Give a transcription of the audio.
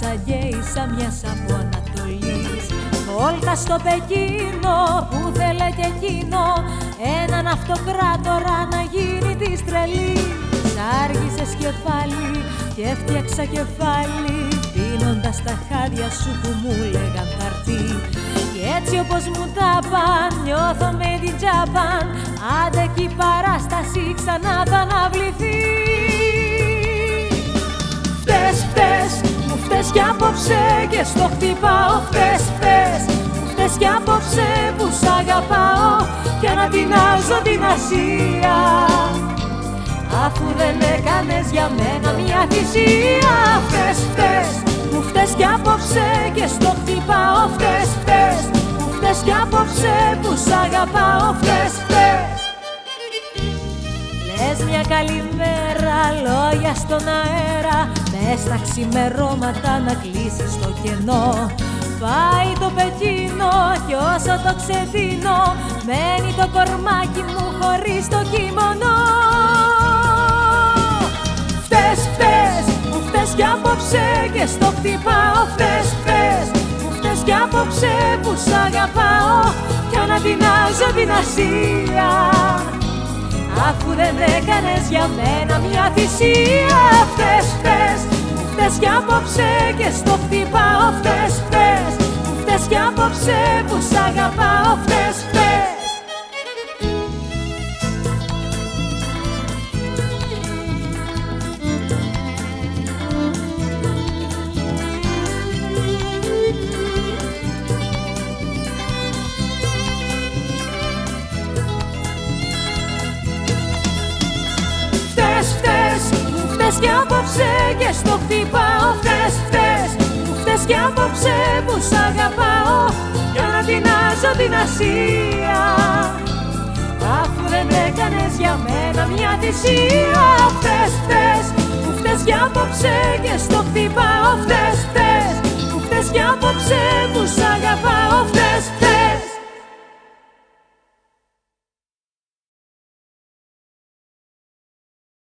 σαν γέισα μιας από Ανατολής Βόλτα στο Πεκίνο που θέλε και εκείνο έναν αυτοκράτορα να γίνει της τρελής Άργησες κεφάλι και έφτιαξα κεφάλι πίνοντας τα χάδια σου που μου λέγαν θα και έτσι όπως μου τα παν νιώθω με την Τζάπαν άντε κι η παράσταση ξανά θα αναβληθεί μου φτες κι απόψε και στο χτυπάω φτες, φτες μου φτες κι απόψε που σ' αγαπάω και ανατινάζω την Ασία. Αφού δεν έκανες για μένα μια θυσία Φτες, φτες, μου φτες κι απόψε και στο χτυπάω Φτες, φτες, μου φτες κι απόψε που σ' αγαπάω Φτες, φτες Λες μια καλημέρα, λόγια στον αέρα Μες στα ξημερώματα να κλείσεις το κενό. Πάει το Πεκίνο κι όσο το ξεδίνω Μένει το κορμάκι μου χωρίς το κείμενο κι απόψε και στο χτυπάω. Φτες, φτες, μου φτες κι απόψε που σ' αγαπάω. Κι ανατινάζω την Ασία Αφού δεν έκανες για μένα μια θυσία Φτες, φτες, μου φτες κι απόψε και στο χτυπάω Φτες, φτες, μου φτες κι απόψε που σ' αγαπάω Φτες, φτες φταίς κι απόψε και στο χτυπάω Φταίς, φταίς, μου φταίς κι απόψε που σ' αγαπάω. Για να τεινάζω την Ασία. Αφού δεν έκανες για μένα μια θυσία. Φταίς, φταίς, μου φταίς κι απόψε και στο χτυπάω Φταίς, φταίς, μου φταίς κι απόψε